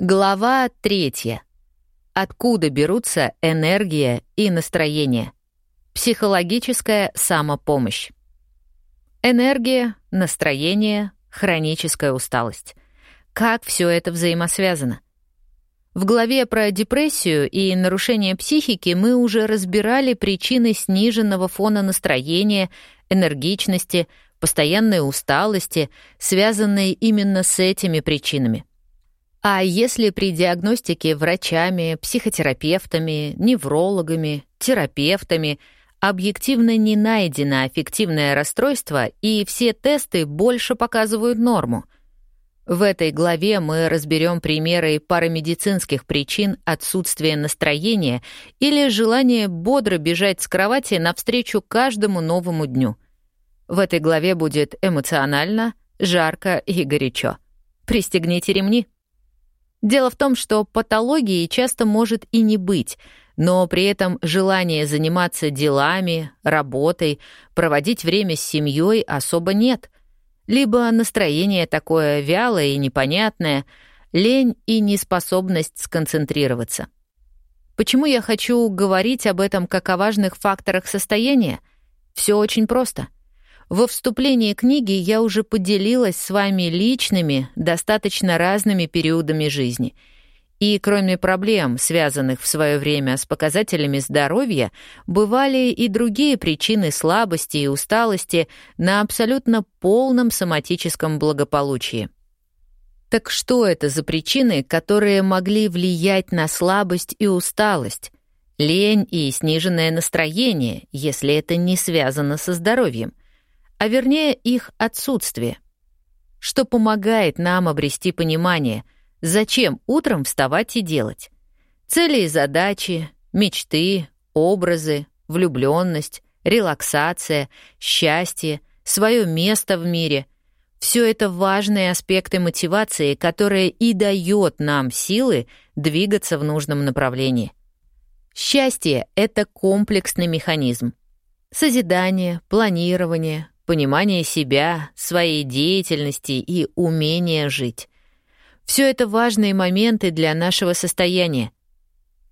Глава третья. Откуда берутся энергия и настроение? Психологическая самопомощь. Энергия, настроение, хроническая усталость. Как все это взаимосвязано? В главе про депрессию и нарушение психики мы уже разбирали причины сниженного фона настроения, энергичности, постоянной усталости, связанные именно с этими причинами. А если при диагностике врачами, психотерапевтами, неврологами, терапевтами объективно не найдено аффективное расстройство и все тесты больше показывают норму? В этой главе мы разберем примеры парамедицинских причин отсутствия настроения или желания бодро бежать с кровати навстречу каждому новому дню. В этой главе будет эмоционально, жарко и горячо. Пристегните ремни. Дело в том, что патологии часто может и не быть, но при этом желание заниматься делами, работой, проводить время с семьей особо нет. Либо настроение такое вялое и непонятное, лень и неспособность сконцентрироваться. Почему я хочу говорить об этом как о важных факторах состояния? Все очень просто — во вступлении книги я уже поделилась с вами личными, достаточно разными периодами жизни. И кроме проблем, связанных в свое время с показателями здоровья, бывали и другие причины слабости и усталости на абсолютно полном соматическом благополучии. Так что это за причины, которые могли влиять на слабость и усталость? Лень и сниженное настроение, если это не связано со здоровьем — а вернее их отсутствие, что помогает нам обрести понимание, зачем утром вставать и делать. Цели и задачи, мечты, образы, влюбленность, релаксация, счастье, свое место в мире — все это важные аспекты мотивации, которые и дает нам силы двигаться в нужном направлении. Счастье — это комплексный механизм. Созидание, планирование, понимание себя, своей деятельности и умение жить. Все это важные моменты для нашего состояния.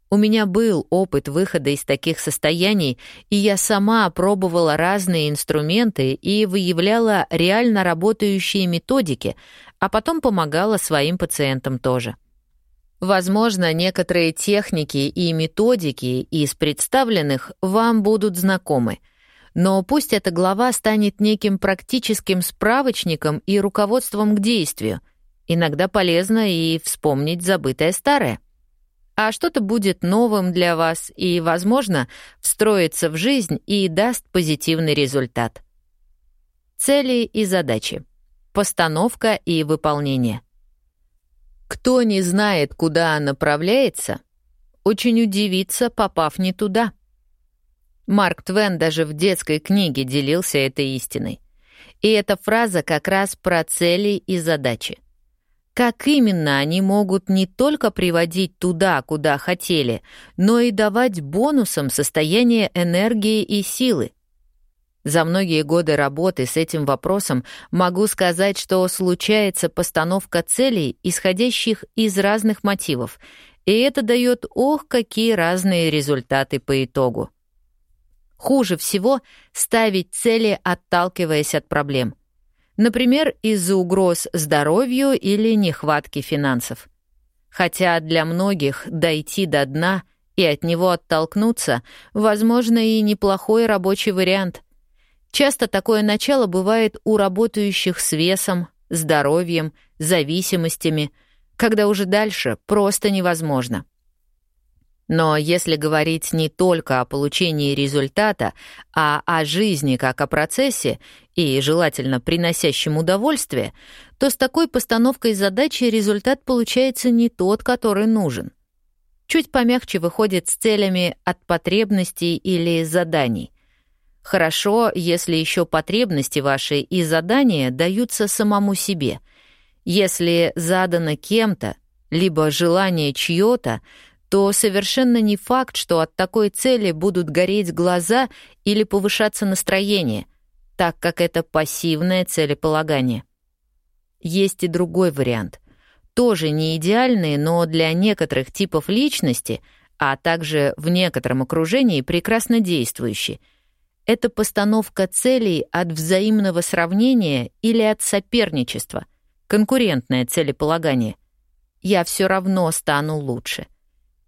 У меня был опыт выхода из таких состояний, и я сама пробовала разные инструменты и выявляла реально работающие методики, а потом помогала своим пациентам тоже. Возможно, некоторые техники и методики из представленных вам будут знакомы — но пусть эта глава станет неким практическим справочником и руководством к действию. Иногда полезно и вспомнить забытое старое. А что-то будет новым для вас и, возможно, встроится в жизнь и даст позитивный результат. Цели и задачи. Постановка и выполнение. Кто не знает, куда направляется, очень удивится, попав не туда. Марк Твен даже в детской книге делился этой истиной. И эта фраза как раз про цели и задачи. Как именно они могут не только приводить туда, куда хотели, но и давать бонусом состояние энергии и силы. За многие годы работы с этим вопросом могу сказать, что случается постановка целей, исходящих из разных мотивов, и это дает ох, какие разные результаты по итогу. Хуже всего ставить цели, отталкиваясь от проблем. Например, из-за угроз здоровью или нехватки финансов. Хотя для многих дойти до дна и от него оттолкнуться, возможно, и неплохой рабочий вариант. Часто такое начало бывает у работающих с весом, здоровьем, зависимостями, когда уже дальше просто невозможно. Но если говорить не только о получении результата, а о жизни как о процессе и, желательно, приносящем удовольствие, то с такой постановкой задачи результат получается не тот, который нужен. Чуть помягче выходит с целями от потребностей или заданий. Хорошо, если еще потребности ваши и задания даются самому себе. Если задано кем-то, либо желание чье-то, то совершенно не факт, что от такой цели будут гореть глаза или повышаться настроение, так как это пассивное целеполагание. Есть и другой вариант. тоже не идеальные, но для некоторых типов личности, а также в некотором окружении прекрасно действующие. Это постановка целей от взаимного сравнения или от соперничества, конкурентное целеполагание. Я все равно стану лучше.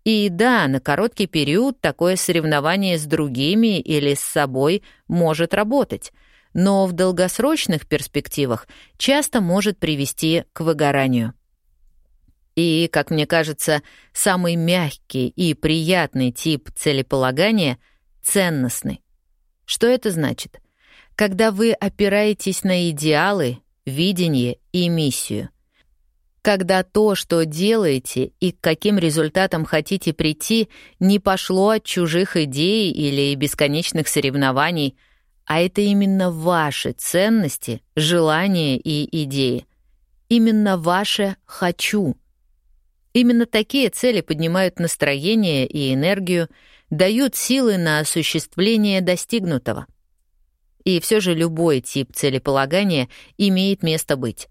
И да, на короткий период такое соревнование с другими или с собой может работать, но в долгосрочных перспективах часто может привести к выгоранию. И, как мне кажется, самый мягкий и приятный тип целеполагания — ценностный. Что это значит? Когда вы опираетесь на идеалы, видение и миссию. Когда то, что делаете и к каким результатам хотите прийти, не пошло от чужих идей или бесконечных соревнований, а это именно ваши ценности, желания и идеи. Именно ваше «хочу», Именно такие цели поднимают настроение и энергию, дают силы на осуществление достигнутого. И все же любой тип целеполагания имеет место быть.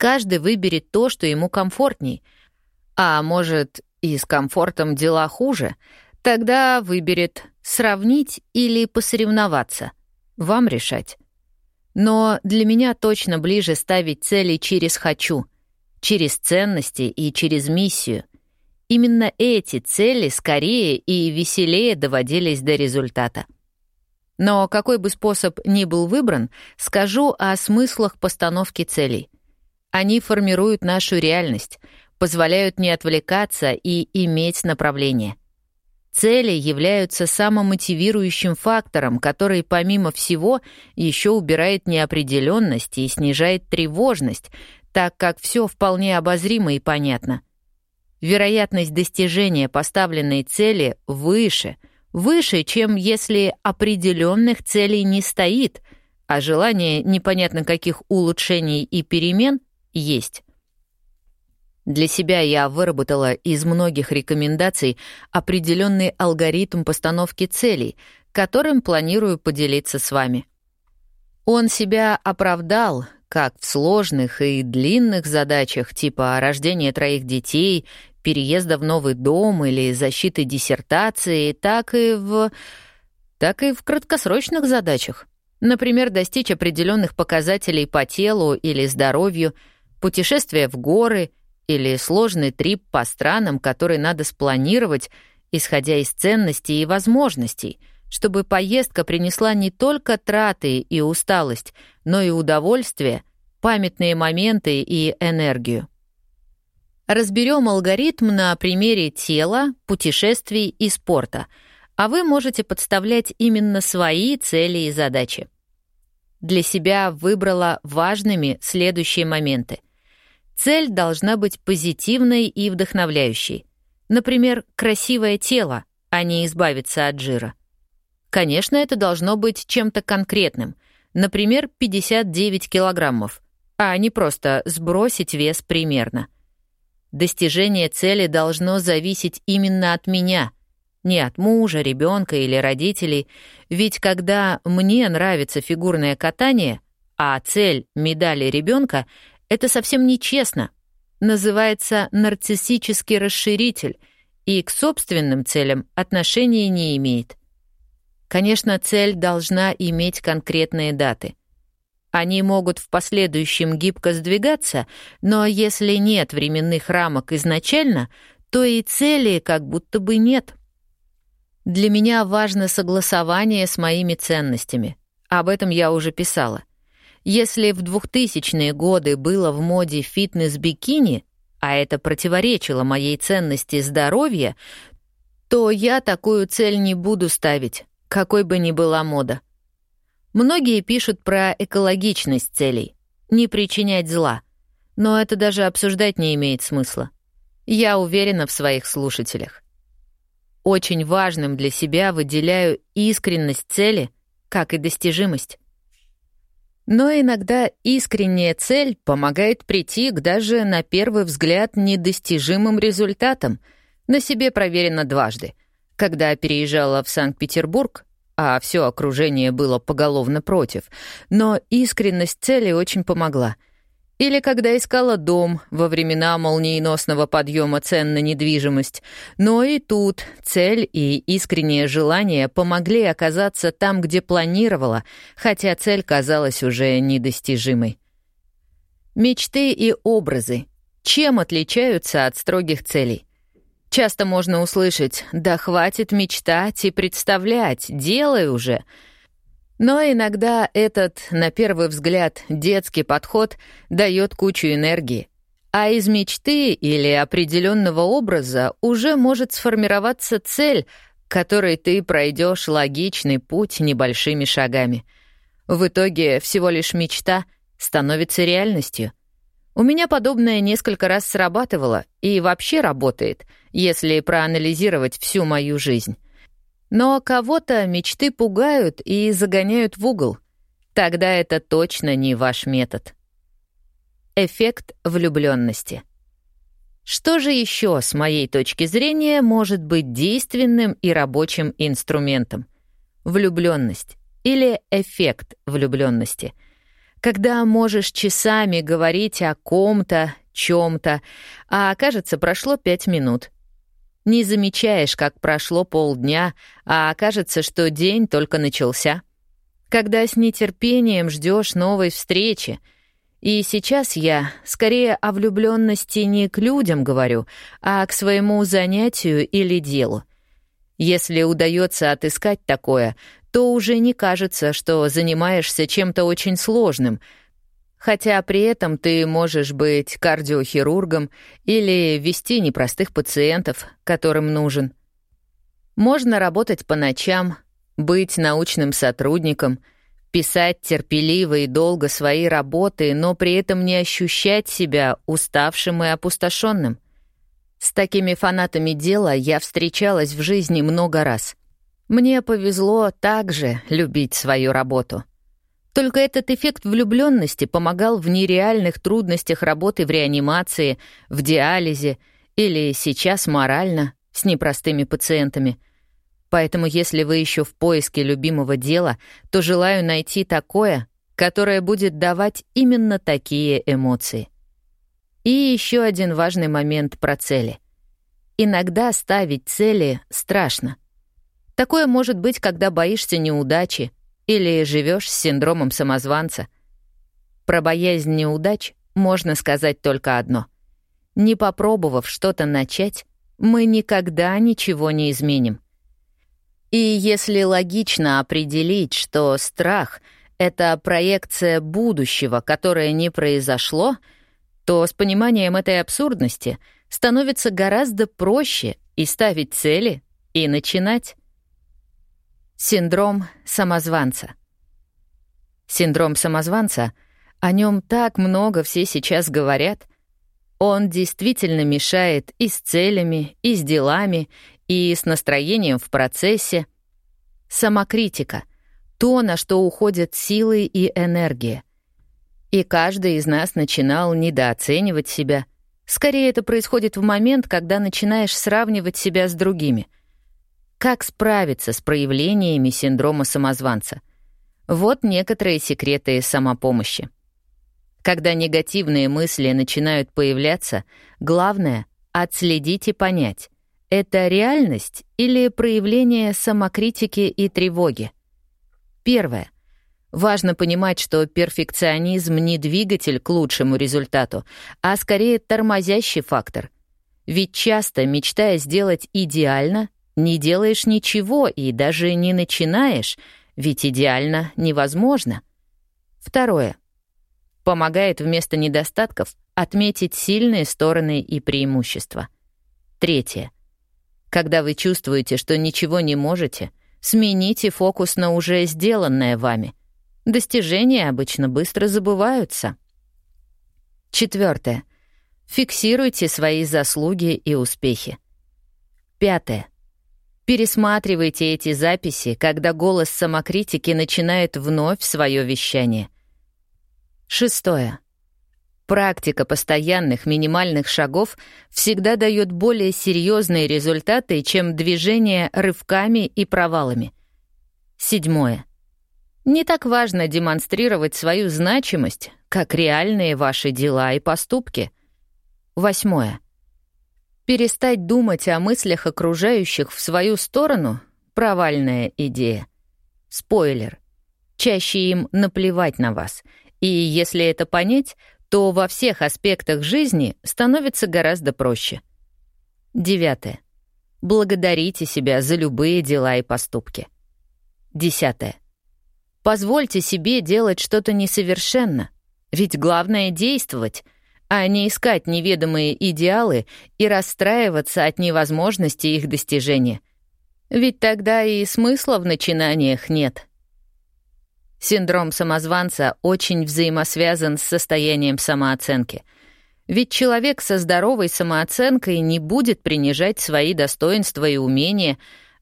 Каждый выберет то, что ему комфортней. А может, и с комфортом дела хуже, тогда выберет сравнить или посоревноваться. Вам решать. Но для меня точно ближе ставить цели через «хочу», через ценности и через миссию. Именно эти цели скорее и веселее доводились до результата. Но какой бы способ ни был выбран, скажу о смыслах постановки целей. Они формируют нашу реальность, позволяют не отвлекаться и иметь направление. Цели являются самомотивирующим фактором, который, помимо всего, еще убирает неопределенность и снижает тревожность, так как все вполне обозримо и понятно. Вероятность достижения поставленной цели выше, выше, чем если определенных целей не стоит, а желание непонятно каких улучшений и перемен есть. Для себя я выработала из многих рекомендаций определенный алгоритм постановки целей, которым планирую поделиться с вами. Он себя оправдал, как в сложных и длинных задачах типа рождения троих детей, переезда в новый дом или защиты диссертации, так и в... так и в краткосрочных задачах. Например, достичь определенных показателей по телу или здоровью, путешествие в горы или сложный трип по странам, который надо спланировать, исходя из ценностей и возможностей — чтобы поездка принесла не только траты и усталость, но и удовольствие, памятные моменты и энергию. Разберем алгоритм на примере тела, путешествий и спорта, а вы можете подставлять именно свои цели и задачи. Для себя выбрала важными следующие моменты. Цель должна быть позитивной и вдохновляющей. Например, красивое тело, а не избавиться от жира. Конечно, это должно быть чем-то конкретным, например, 59 килограммов, а не просто сбросить вес примерно. Достижение цели должно зависеть именно от меня, не от мужа, ребенка или родителей, ведь когда мне нравится фигурное катание, а цель — медали ребенка, это совсем нечестно. Называется нарциссический расширитель и к собственным целям отношения не имеет. Конечно, цель должна иметь конкретные даты. Они могут в последующем гибко сдвигаться, но если нет временных рамок изначально, то и цели как будто бы нет. Для меня важно согласование с моими ценностями. Об этом я уже писала. Если в 2000-е годы было в моде фитнес-бикини, а это противоречило моей ценности здоровья, то я такую цель не буду ставить какой бы ни была мода. Многие пишут про экологичность целей, не причинять зла, но это даже обсуждать не имеет смысла. Я уверена в своих слушателях. Очень важным для себя выделяю искренность цели, как и достижимость. Но иногда искренняя цель помогает прийти к даже на первый взгляд недостижимым результатам, на себе проверено дважды — когда переезжала в Санкт-Петербург, а все окружение было поголовно против, но искренность цели очень помогла. Или когда искала дом во времена молниеносного подъема цен на недвижимость. Но и тут цель и искреннее желание помогли оказаться там, где планировала, хотя цель казалась уже недостижимой. Мечты и образы. Чем отличаются от строгих целей? Часто можно услышать «да хватит мечтать и представлять, делай уже», но иногда этот, на первый взгляд, детский подход дает кучу энергии. А из мечты или определенного образа уже может сформироваться цель, которой ты пройдешь логичный путь небольшими шагами. В итоге всего лишь мечта становится реальностью. У меня подобное несколько раз срабатывало и вообще работает, если проанализировать всю мою жизнь. Но кого-то мечты пугают и загоняют в угол. Тогда это точно не ваш метод. Эффект влюбленности. Что же еще, с моей точки зрения, может быть действенным и рабочим инструментом? Влюбленность или эффект влюбленности. Когда можешь часами говорить о ком-то, чем-то, а окажется, прошло пять минут — не замечаешь, как прошло полдня, а окажется, что день только начался. Когда с нетерпением ждешь новой встречи. И сейчас я скорее о влюбленности не к людям говорю, а к своему занятию или делу. Если удается отыскать такое, то уже не кажется, что занимаешься чем-то очень сложным — хотя при этом ты можешь быть кардиохирургом или вести непростых пациентов, которым нужен. Можно работать по ночам, быть научным сотрудником, писать терпеливо и долго свои работы, но при этом не ощущать себя уставшим и опустошенным. С такими фанатами дела я встречалась в жизни много раз. Мне повезло также любить свою работу — только этот эффект влюбленности помогал в нереальных трудностях работы в реанимации, в диализе или сейчас морально с непростыми пациентами. Поэтому если вы еще в поиске любимого дела, то желаю найти такое, которое будет давать именно такие эмоции. И еще один важный момент про цели. Иногда ставить цели страшно. Такое может быть, когда боишься неудачи, или живешь с синдромом самозванца. Про боязнь неудач можно сказать только одно. Не попробовав что-то начать, мы никогда ничего не изменим. И если логично определить, что страх — это проекция будущего, которое не произошло, то с пониманием этой абсурдности становится гораздо проще и ставить цели, и начинать. Синдром самозванца. Синдром самозванца, о нем так много все сейчас говорят. Он действительно мешает и с целями, и с делами, и с настроением в процессе. Самокритика — то, на что уходят силы и энергия. И каждый из нас начинал недооценивать себя. Скорее, это происходит в момент, когда начинаешь сравнивать себя с другими — как справиться с проявлениями синдрома самозванца? Вот некоторые секреты самопомощи. Когда негативные мысли начинают появляться, главное — отследить и понять, это реальность или проявление самокритики и тревоги. Первое. Важно понимать, что перфекционизм не двигатель к лучшему результату, а скорее тормозящий фактор. Ведь часто, мечтая сделать идеально, не делаешь ничего и даже не начинаешь, ведь идеально невозможно. Второе. Помогает вместо недостатков отметить сильные стороны и преимущества. Третье. Когда вы чувствуете, что ничего не можете, смените фокус на уже сделанное вами. Достижения обычно быстро забываются. Четвертое. Фиксируйте свои заслуги и успехи. Пятое. Пересматривайте эти записи, когда голос самокритики начинает вновь свое вещание. Шестое. Практика постоянных минимальных шагов всегда дает более серьезные результаты, чем движение рывками и провалами. Седьмое. Не так важно демонстрировать свою значимость, как реальные ваши дела и поступки. Восьмое. Перестать думать о мыслях окружающих в свою сторону — провальная идея. Спойлер. Чаще им наплевать на вас. И если это понять, то во всех аспектах жизни становится гораздо проще. Девятое. Благодарите себя за любые дела и поступки. Десятое. Позвольте себе делать что-то несовершенно, ведь главное — действовать, а не искать неведомые идеалы и расстраиваться от невозможности их достижения. Ведь тогда и смысла в начинаниях нет. Синдром самозванца очень взаимосвязан с состоянием самооценки. Ведь человек со здоровой самооценкой не будет принижать свои достоинства и умения,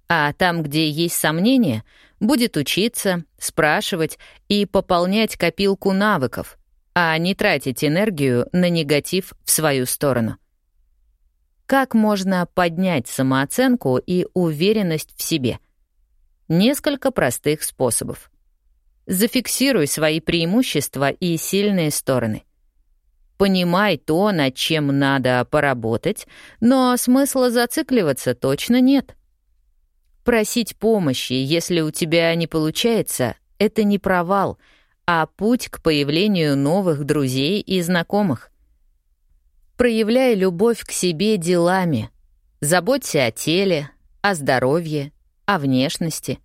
а там, где есть сомнения, будет учиться, спрашивать и пополнять копилку навыков, а не тратить энергию на негатив в свою сторону. Как можно поднять самооценку и уверенность в себе? Несколько простых способов. Зафиксируй свои преимущества и сильные стороны. Понимай то, над чем надо поработать, но смысла зацикливаться точно нет. Просить помощи, если у тебя не получается, это не провал, а путь к появлению новых друзей и знакомых. Проявляй любовь к себе делами. Заботься о теле, о здоровье, о внешности.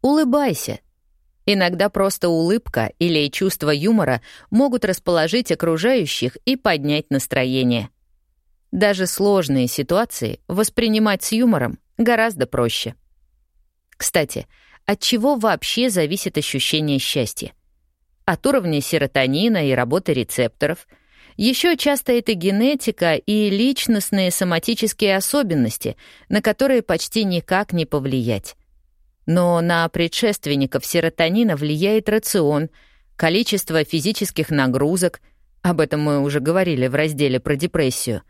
Улыбайся — Иногда просто улыбка или чувство юмора могут расположить окружающих и поднять настроение. Даже сложные ситуации воспринимать с юмором гораздо проще. Кстати, от чего вообще зависит ощущение счастья? От уровня серотонина и работы рецепторов. Еще часто это генетика и личностные соматические особенности, на которые почти никак не повлиять. Но на предшественников серотонина влияет рацион, количество физических нагрузок, об этом мы уже говорили в разделе про депрессию.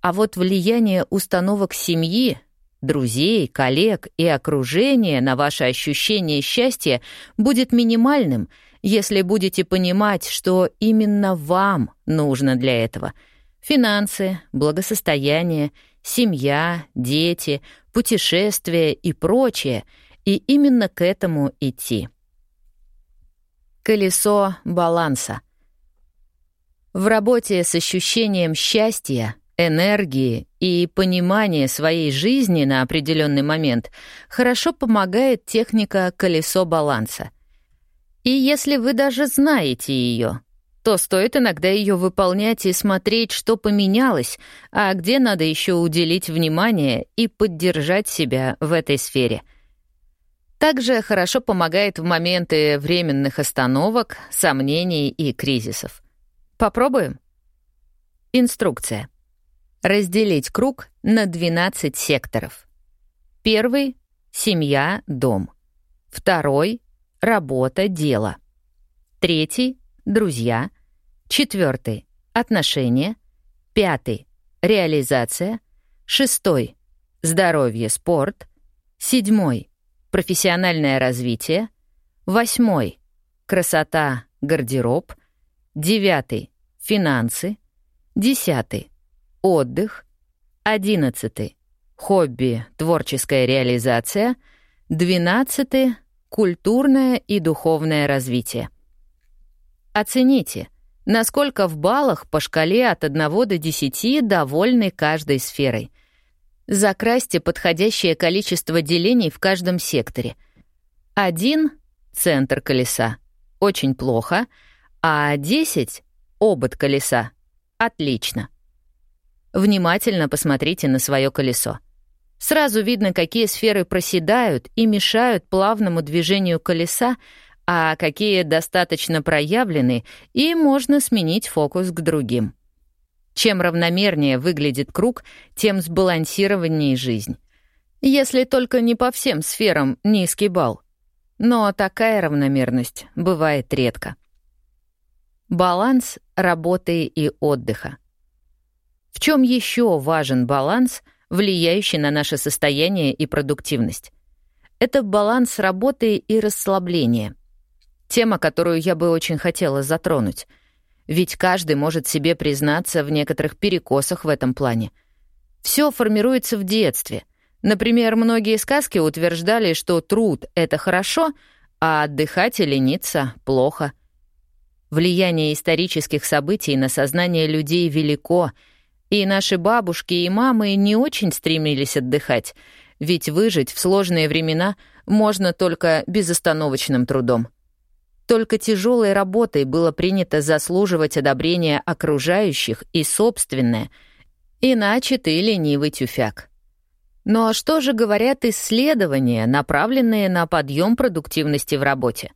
А вот влияние установок семьи, друзей, коллег и окружения на ваше ощущение счастья будет минимальным, если будете понимать, что именно вам нужно для этого. Финансы, благосостояние, семья, дети, путешествия и прочее — и именно к этому идти. Колесо баланса. В работе с ощущением счастья, энергии и понимания своей жизни на определенный момент хорошо помогает техника колесо баланса. И если вы даже знаете ее, то стоит иногда ее выполнять и смотреть, что поменялось, а где надо еще уделить внимание и поддержать себя в этой сфере — также хорошо помогает в моменты временных остановок, сомнений и кризисов. Попробуем? Инструкция. Разделить круг на 12 секторов. Первый — семья, дом. Второй — работа, дело. Третий — друзья. Четвертый — отношения. Пятый — реализация. Шестой — здоровье, спорт. Седьмой профессиональное развитие, восьмой — красота, гардероб, девятый — финансы, десятый — отдых, одиннадцатый — хобби, творческая реализация, двенадцатый — культурное и духовное развитие. Оцените, насколько в баллах по шкале от 1 до 10 довольны каждой сферой — Закрасьте подходящее количество делений в каждом секторе. Один — центр колеса. Очень плохо. А 10 — обод колеса. Отлично. Внимательно посмотрите на свое колесо. Сразу видно, какие сферы проседают и мешают плавному движению колеса, а какие достаточно проявлены, и можно сменить фокус к другим. Чем равномернее выглядит круг, тем сбалансированнее жизнь. Если только не по всем сферам низкий балл. Но такая равномерность бывает редко. Баланс работы и отдыха. В чем еще важен баланс, влияющий на наше состояние и продуктивность? Это баланс работы и расслабления. Тема, которую я бы очень хотела затронуть. Ведь каждый может себе признаться в некоторых перекосах в этом плане. Все формируется в детстве. Например, многие сказки утверждали, что труд — это хорошо, а отдыхать и лениться — плохо. Влияние исторических событий на сознание людей велико, и наши бабушки и мамы не очень стремились отдыхать, ведь выжить в сложные времена можно только безостановочным трудом. Только тяжелой работой было принято заслуживать одобрения окружающих и собственное, иначе ты ленивый тюфяк. Ну а что же говорят исследования, направленные на подъем продуктивности в работе?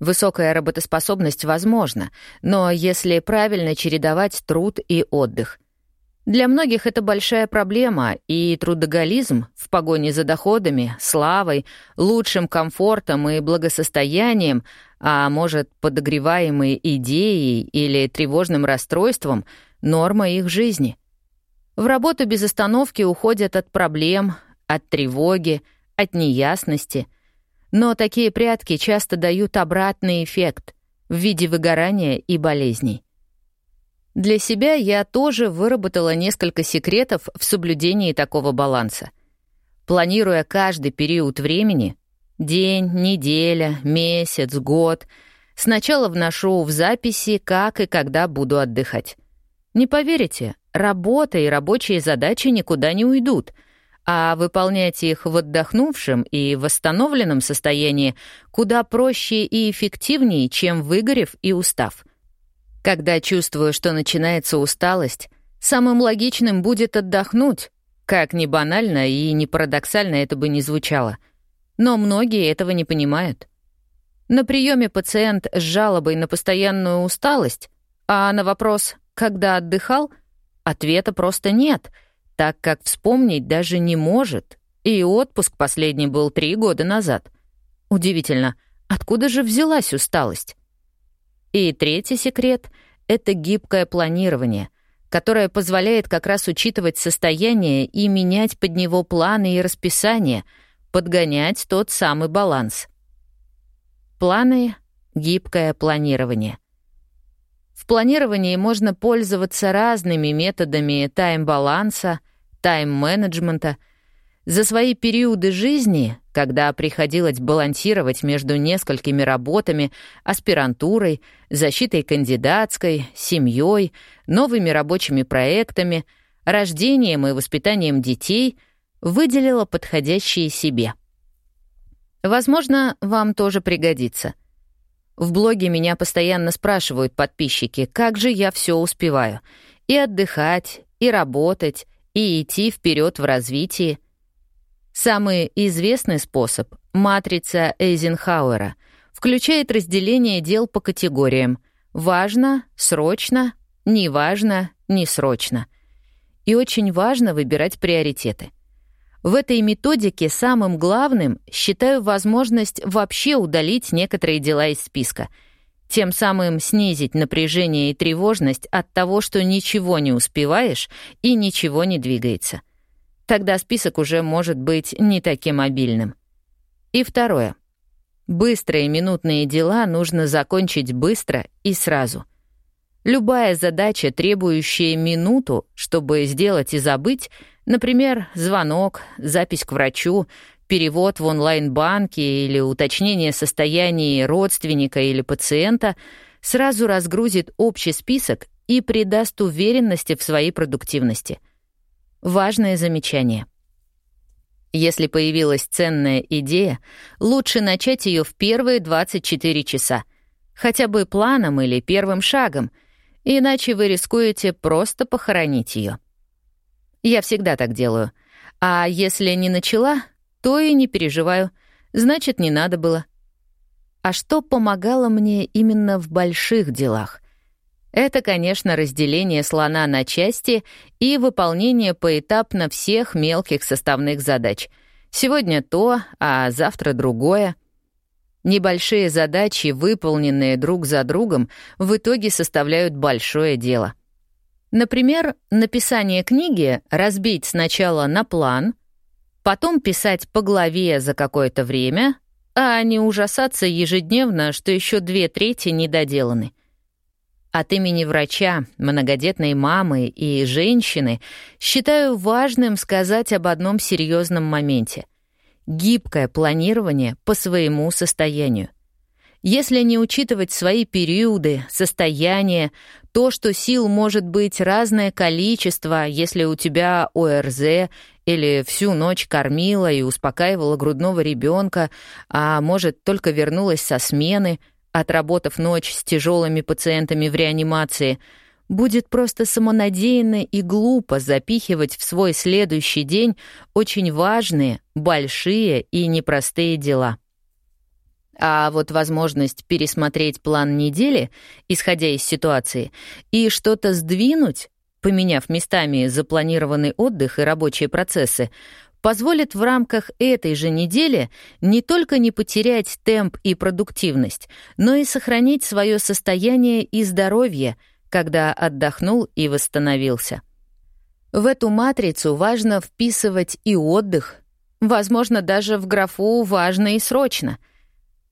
Высокая работоспособность возможна, но если правильно чередовать труд и отдых. Для многих это большая проблема, и трудоголизм в погоне за доходами, славой, лучшим комфортом и благосостоянием а может, подогреваемые идеей или тревожным расстройством — норма их жизни. В работу без остановки уходят от проблем, от тревоги, от неясности. Но такие прятки часто дают обратный эффект в виде выгорания и болезней. Для себя я тоже выработала несколько секретов в соблюдении такого баланса. Планируя каждый период времени, День, неделя, месяц, год. Сначала вношу в записи, как и когда буду отдыхать. Не поверите, работа и рабочие задачи никуда не уйдут, а выполнять их в отдохнувшем и восстановленном состоянии куда проще и эффективнее, чем выгорев и устав. Когда чувствую, что начинается усталость, самым логичным будет отдохнуть, как ни банально и не парадоксально это бы не звучало — но многие этого не понимают. На приеме пациент с жалобой на постоянную усталость, а на вопрос «когда отдыхал?» ответа просто нет, так как вспомнить даже не может, и отпуск последний был три года назад. Удивительно, откуда же взялась усталость? И третий секрет — это гибкое планирование, которое позволяет как раз учитывать состояние и менять под него планы и расписание — подгонять тот самый баланс. Планы — гибкое планирование. В планировании можно пользоваться разными методами тайм-баланса, тайм-менеджмента. За свои периоды жизни, когда приходилось балансировать между несколькими работами, аспирантурой, защитой кандидатской, семьей, новыми рабочими проектами, рождением и воспитанием детей — выделила подходящие себе. Возможно, вам тоже пригодится. В блоге меня постоянно спрашивают подписчики, как же я все успеваю. И отдыхать, и работать, и идти вперед в развитии. Самый известный способ — матрица Эйзенхауэра — включает разделение дел по категориям «важно», «срочно», «неважно», «несрочно». И очень важно выбирать приоритеты — в этой методике самым главным считаю возможность вообще удалить некоторые дела из списка, тем самым снизить напряжение и тревожность от того, что ничего не успеваешь и ничего не двигается. Тогда список уже может быть не таким обильным. И второе. Быстрые минутные дела нужно закончить быстро и сразу. Любая задача, требующая минуту, чтобы сделать и забыть — Например, звонок, запись к врачу, перевод в онлайн-банке или уточнение состояния родственника или пациента сразу разгрузит общий список и придаст уверенности в своей продуктивности. Важное замечание. Если появилась ценная идея, лучше начать ее в первые 24 часа, хотя бы планом или первым шагом, иначе вы рискуете просто похоронить ее. Я всегда так делаю. А если не начала, то и не переживаю. Значит, не надо было. А что помогало мне именно в больших делах? Это, конечно, разделение слона на части и выполнение поэтапно всех мелких составных задач. Сегодня то, а завтра другое. Небольшие задачи, выполненные друг за другом, в итоге составляют большое дело. Например, написание книги разбить сначала на план, потом писать по главе за какое-то время, а не ужасаться ежедневно, что еще две трети недоделаны. От имени врача, многодетной мамы и женщины считаю важным сказать об одном серьезном моменте. Гибкое планирование по своему состоянию. Если не учитывать свои периоды, состояние, то, что сил может быть разное количество, если у тебя ОРЗ или всю ночь кормила и успокаивала грудного ребенка, а может, только вернулась со смены, отработав ночь с тяжелыми пациентами в реанимации, будет просто самонадеянно и глупо запихивать в свой следующий день очень важные, большие и непростые дела. А вот возможность пересмотреть план недели, исходя из ситуации, и что-то сдвинуть, поменяв местами запланированный отдых и рабочие процессы, позволит в рамках этой же недели не только не потерять темп и продуктивность, но и сохранить свое состояние и здоровье, когда отдохнул и восстановился. В эту матрицу важно вписывать и отдых, возможно, даже в графу «важно» и «срочно»,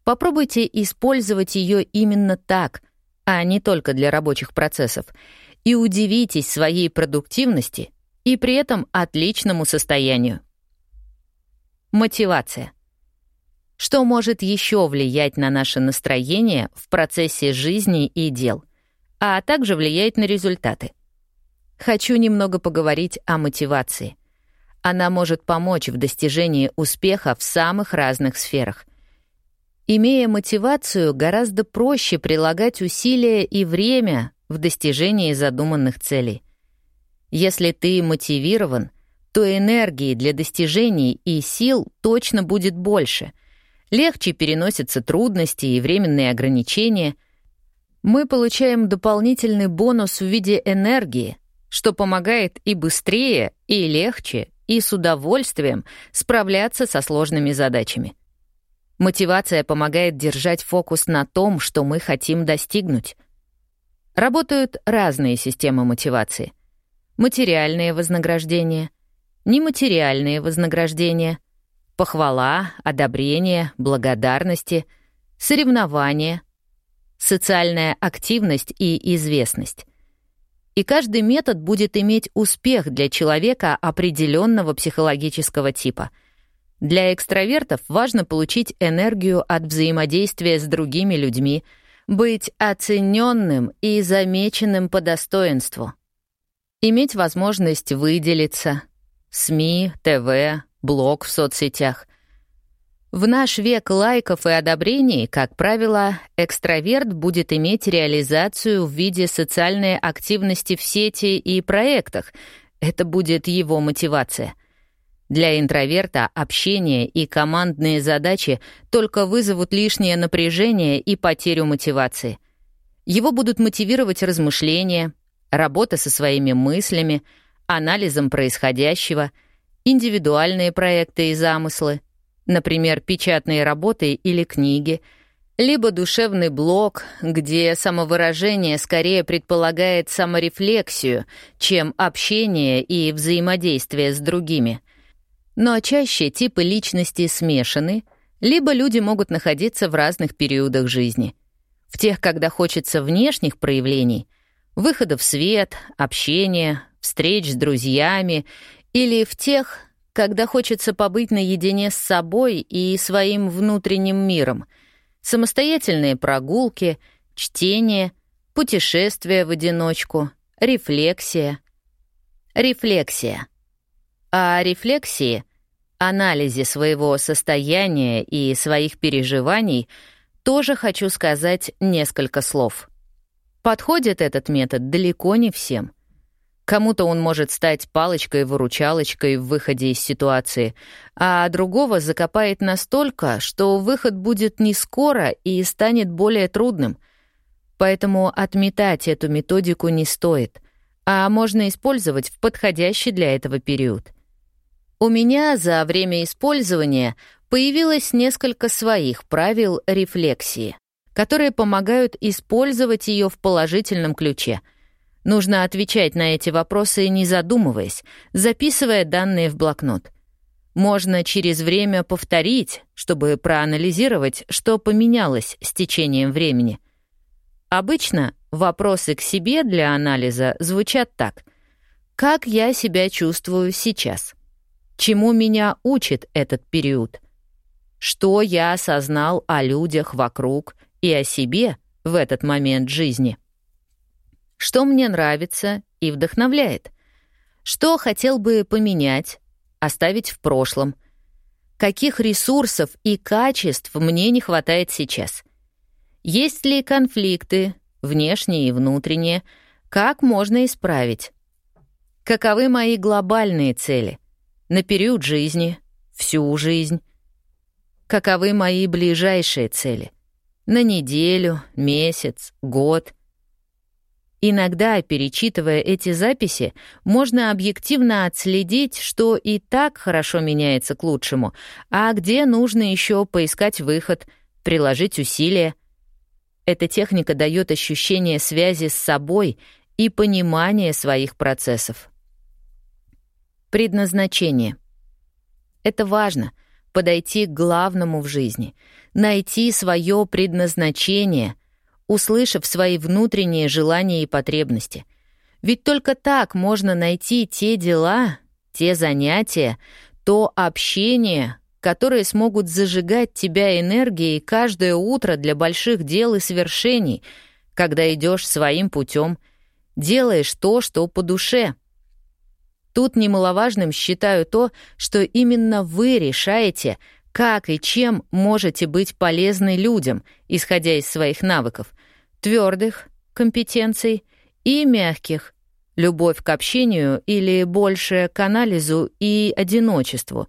Попробуйте использовать ее именно так, а не только для рабочих процессов, и удивитесь своей продуктивности и при этом отличному состоянию. Мотивация. Что может еще влиять на наше настроение в процессе жизни и дел, а также влияет на результаты? Хочу немного поговорить о мотивации. Она может помочь в достижении успеха в самых разных сферах — Имея мотивацию, гораздо проще прилагать усилия и время в достижении задуманных целей. Если ты мотивирован, то энергии для достижений и сил точно будет больше. Легче переносятся трудности и временные ограничения. Мы получаем дополнительный бонус в виде энергии, что помогает и быстрее, и легче, и с удовольствием справляться со сложными задачами. Мотивация помогает держать фокус на том, что мы хотим достигнуть. Работают разные системы мотивации. Материальные вознаграждения, нематериальные вознаграждения, похвала, одобрение, благодарности, соревнования, социальная активность и известность. И каждый метод будет иметь успех для человека определенного психологического типа — для экстравертов важно получить энергию от взаимодействия с другими людьми, быть оцененным и замеченным по достоинству. Иметь возможность выделиться. СМИ, ТВ, блог в соцсетях. В наш век лайков и одобрений, как правило, экстраверт будет иметь реализацию в виде социальной активности в сети и проектах. Это будет его мотивация — для интроверта общение и командные задачи только вызовут лишнее напряжение и потерю мотивации. Его будут мотивировать размышления, работа со своими мыслями, анализом происходящего, индивидуальные проекты и замыслы, например, печатные работы или книги, либо душевный блог, где самовыражение скорее предполагает саморефлексию, чем общение и взаимодействие с другими — но чаще типы личности смешаны, либо люди могут находиться в разных периодах жизни. В тех, когда хочется внешних проявлений, выхода в свет, общения, встреч с друзьями, или в тех, когда хочется побыть наедине с собой и своим внутренним миром, самостоятельные прогулки, чтение, путешествия в одиночку, рефлексия. Рефлексия. А рефлексии анализе своего состояния и своих переживаний тоже хочу сказать несколько слов. Подходит этот метод далеко не всем. Кому-то он может стать палочкой-выручалочкой в выходе из ситуации, а другого закопает настолько, что выход будет не скоро и станет более трудным. Поэтому отметать эту методику не стоит, а можно использовать в подходящий для этого период — у меня за время использования появилось несколько своих правил рефлексии, которые помогают использовать ее в положительном ключе. Нужно отвечать на эти вопросы, не задумываясь, записывая данные в блокнот. Можно через время повторить, чтобы проанализировать, что поменялось с течением времени. Обычно вопросы к себе для анализа звучат так. Как я себя чувствую сейчас? Чему меня учит этот период? Что я осознал о людях вокруг и о себе в этот момент жизни? Что мне нравится и вдохновляет? Что хотел бы поменять, оставить в прошлом? Каких ресурсов и качеств мне не хватает сейчас? Есть ли конфликты, внешние и внутренние? Как можно исправить? Каковы мои глобальные цели? На период жизни, всю жизнь? Каковы мои ближайшие цели? На неделю, месяц, год? Иногда, перечитывая эти записи, можно объективно отследить, что и так хорошо меняется к лучшему, а где нужно еще поискать выход, приложить усилия. Эта техника дает ощущение связи с собой и понимание своих процессов. Предназначение. Это важно — подойти к главному в жизни, найти свое предназначение — услышав свои внутренние желания и потребности. Ведь только так можно найти те дела, те занятия, то общение, которые смогут зажигать тебя энергией каждое утро для больших дел и свершений, когда идешь своим путем, делаешь то, что по душе. Тут немаловажным считаю то, что именно вы решаете, как и чем можете быть полезны людям, исходя из своих навыков, твердых компетенций и мягких — любовь к общению или больше к анализу и одиночеству,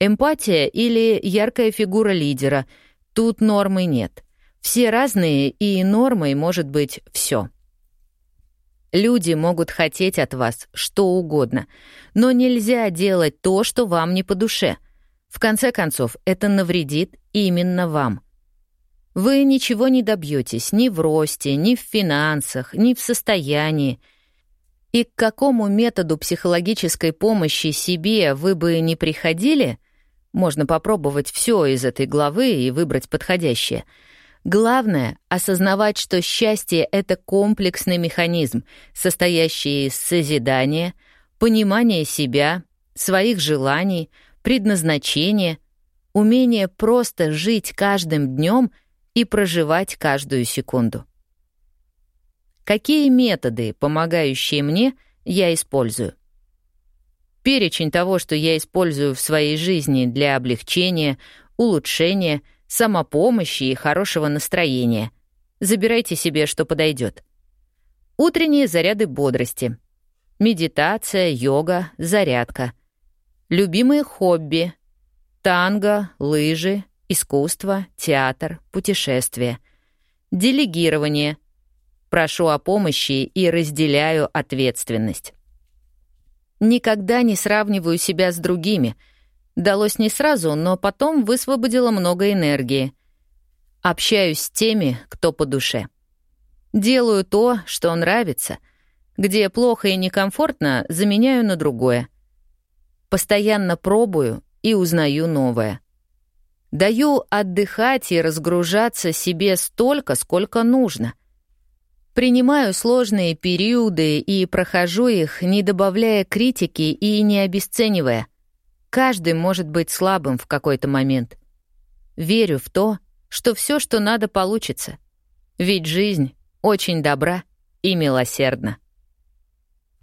эмпатия или яркая фигура лидера. Тут нормы нет. Все разные, и нормой может быть все. Люди могут хотеть от вас что угодно, но нельзя делать то, что вам не по душе. В конце концов, это навредит именно вам — вы ничего не добьетесь ни в росте, ни в финансах, ни в состоянии. И к какому методу психологической помощи себе вы бы не приходили, можно попробовать все из этой главы и выбрать подходящее. Главное — осознавать, что счастье — это комплексный механизм, состоящий из созидания, понимания себя, своих желаний, предназначения, умения просто жить каждым днем — и проживать каждую секунду. Какие методы, помогающие мне, я использую? Перечень того, что я использую в своей жизни для облегчения, улучшения, самопомощи и хорошего настроения. Забирайте себе, что подойдет. Утренние заряды бодрости. Медитация, йога, зарядка. Любимые хобби. Танго, лыжи, искусство, театр, путешествия. Делегирование. Прошу о помощи и разделяю ответственность. Никогда не сравниваю себя с другими. Далось не сразу, но потом высвободило много энергии. Общаюсь с теми, кто по душе. Делаю то, что нравится. Где плохо и некомфортно, заменяю на другое. Постоянно пробую и узнаю новое. Даю отдыхать и разгружаться себе столько, сколько нужно. Принимаю сложные периоды и прохожу их, не добавляя критики и не обесценивая. Каждый может быть слабым в какой-то момент. Верю в то, что все, что надо, получится. Ведь жизнь очень добра и милосердна.